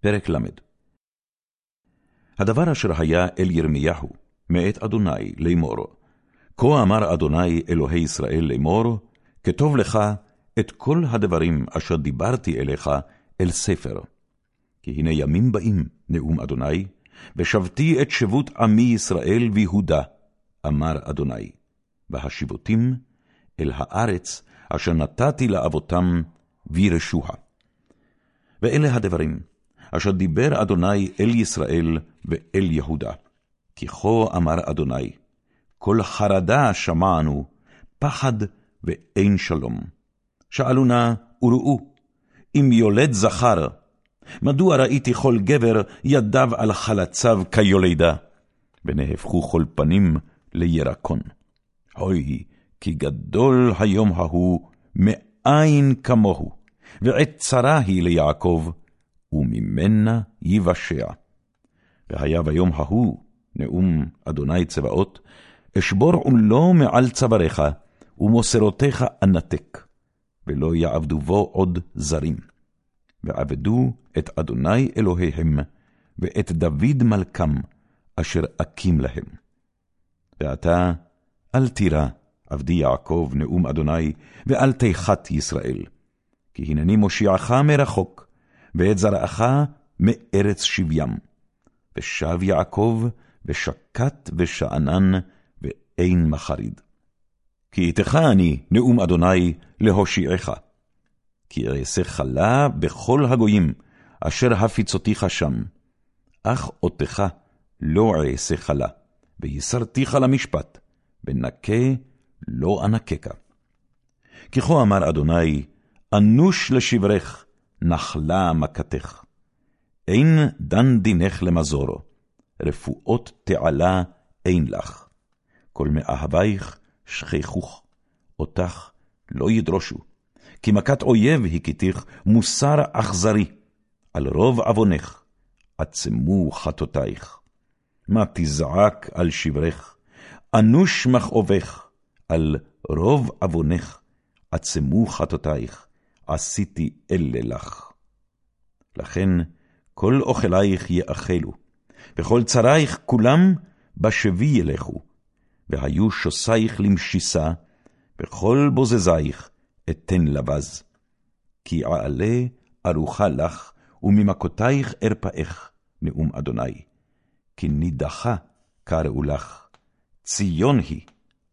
פרק ל. הדבר אשר היה אל ירמיהו, מאת אדוני לאמור, כה אמר אדוני אלוהי ישראל לאמור, כתוב לך את כל הדברים אשר דיברתי אליך אל ספר. כי הנה ימים באים, נאום אדוני, ושבתי את שבות עמי ישראל ויהודה, אמר אדוני, והשיבותים אל הארץ אשר נתתי לאבותם וירשוה. ואלה הדברים, אשר דיבר אדוני אל ישראל ואל יהודה. כי כה אמר אדוני, כל חרדה שמענו, פחד ואין שלום. שאלו נא וראו, אם יולד זכר, מדוע ראיתי כל גבר ידיו על חלציו כיולדה, ונהפכו כל פנים לירקון. אוי, כי גדול היום ההוא מאין כמוהו, ועת צרה היא ליעקב, וממנה יבשע. והיה ביום ההוא, נאום אדוני צבאות, אשבור עולו מעל צוואריך, ומוסרותיך אנתק, ולא יעבדו בו עוד זרים. ועבדו את אדוני אלוהיהם, ואת דוד מלכם, אשר אקים להם. ועתה, אל תירא, עבדי יעקב, נאום אדוני, ואל תיחת ישראל. כי הנני מושיעך מרחוק, ואת זרעך מארץ שבים. ושב יעקב, ושקט ושאנן, ואין מחריד. כי איתך אני, נאום אדוני, להושיעך. כי אעשה חלה בכל הגויים, אשר הפיצותיך שם. אך אותך לא אעשה חלה, ויסרתיך למשפט, ונקה לא אנקקה. כי כה אמר אדוני, אנוש לשברך, נחלה מכתך. אין דן דינך למזור, רפואות תעלה אין לך. כל מאהבייך שכחוך, אותך לא ידרושו. כי מכת אויב הכיתיך מוסר אכזרי, על רוב עוונך, עצמו חטאותייך. מה תזעק על שברך, אנוש מכאובך, על רוב עוונך, עצמו חטאותייך. עשיתי אלה לך. לכן כל אוכלייך יאכלו, וכל צריך כולם בשבי ילכו, והיו שוסייך למשיסה, וכל בוזזייך אתן לבז. כי אעלה ארוחה לך, וממכותייך ארפאך, נאום אדוני. כי נידחה קראו לך, ציון היא,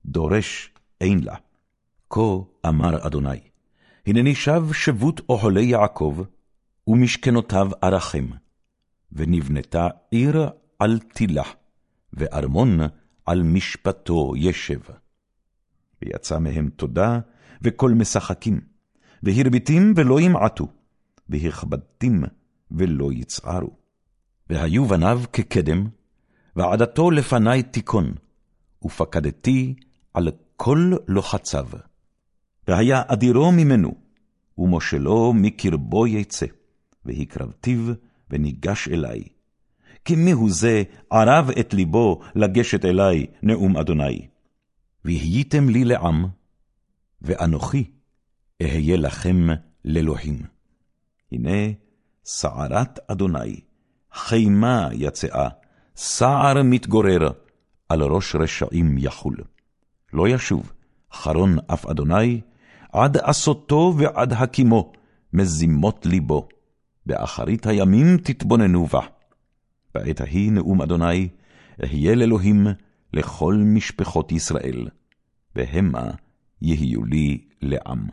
דורש אין לה. כה אמר אדוני. הנני שב שבות אוהלי יעקב, ומשכנותיו ארחם, ונבנתה עיר על תילה, וארמון על משפטו ישב. ויצא מהם תודה, וכל משחקים, והרביתים ולא ימעטו, והכבדתים ולא יצערו. והיו בניו כקדם, ועדתו לפני תיכון, ופקדתי על כל לוחציו. והיה אדירו ממנו, ומושלו מקרבו יצא, והקרבתיו, וניגש אלי. כי מיהו זה ערב את ליבו לגשת אלי, נאום אדוני. והייתם לי לעם, ואנוכי אהיה לכם לאלוהים. הנה, סערת אדוני, חימה יצאה, סער מתגורר, על ראש רשעים יחול. לא ישוב, חרון אף אדוני, עד עשותו ועד הקימו, מזימות ליבו. באחרית הימים תתבוננו בה. בעת ההיא נאום אדוני, אהיה לאלוהים לכל משפחות ישראל, והמה יהיו לי לעם.